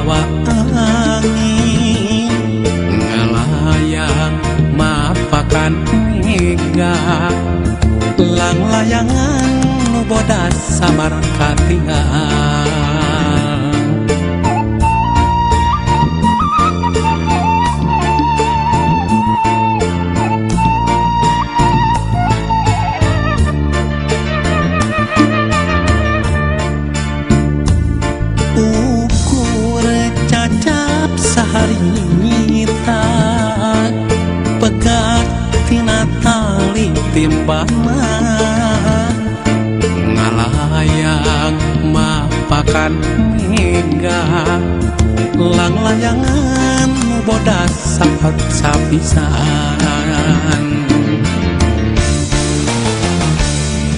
bawa angin Ngelayang mapakan mega Lang layangan nu bodas samar katingan tali timbangan ngalayang mapakan mega lang layangan bodas sapat sapisan.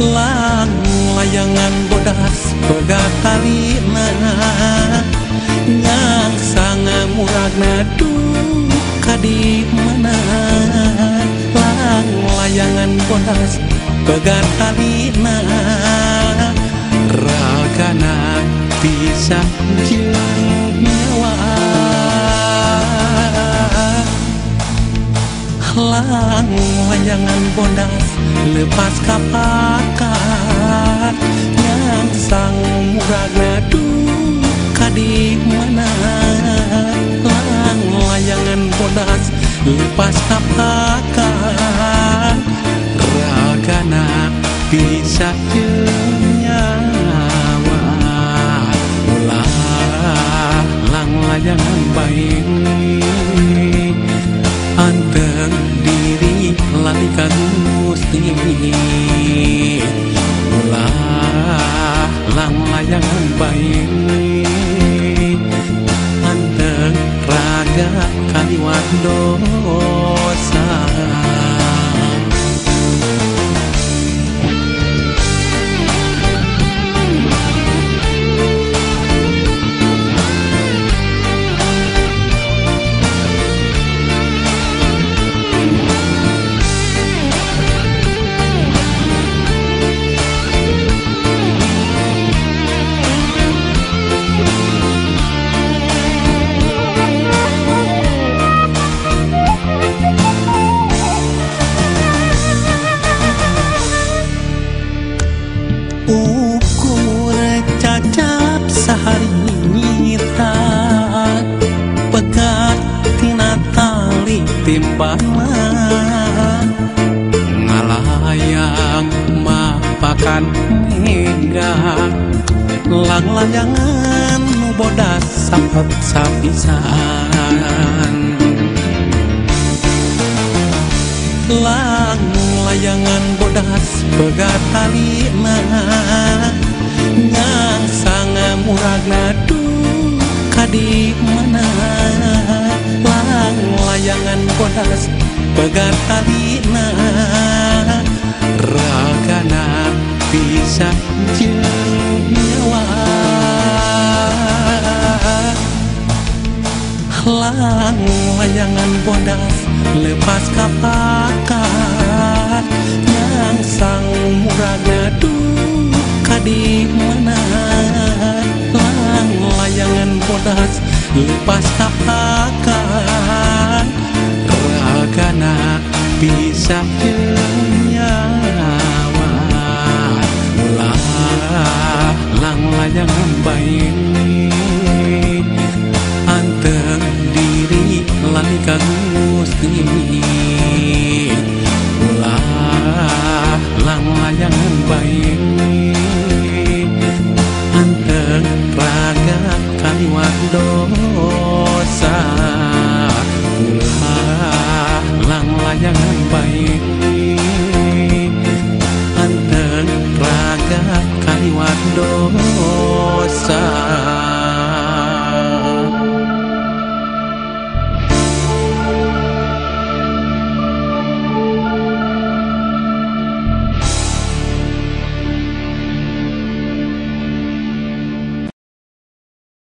Lang layangan bodas pegat talina yang sangat muragna duh kadi mana lang layangan bodas pegat talina ragana bisa jeung nyawa. Lang layangan bodas lepas kapakat yang sang muragna duh kadi mana? Lang layangan bodas lepas kapakat bisa timbangan ngalayang mapakan mega lang layangan bodas sapat sapisan. Lang layangan bodas pegat talina yang sangat muragna duh kadi mana layangan bodas pegat talina ragana bisa jeung lang layangan bodas lepas kapakat bisa jeung nyawa ulah lang layangan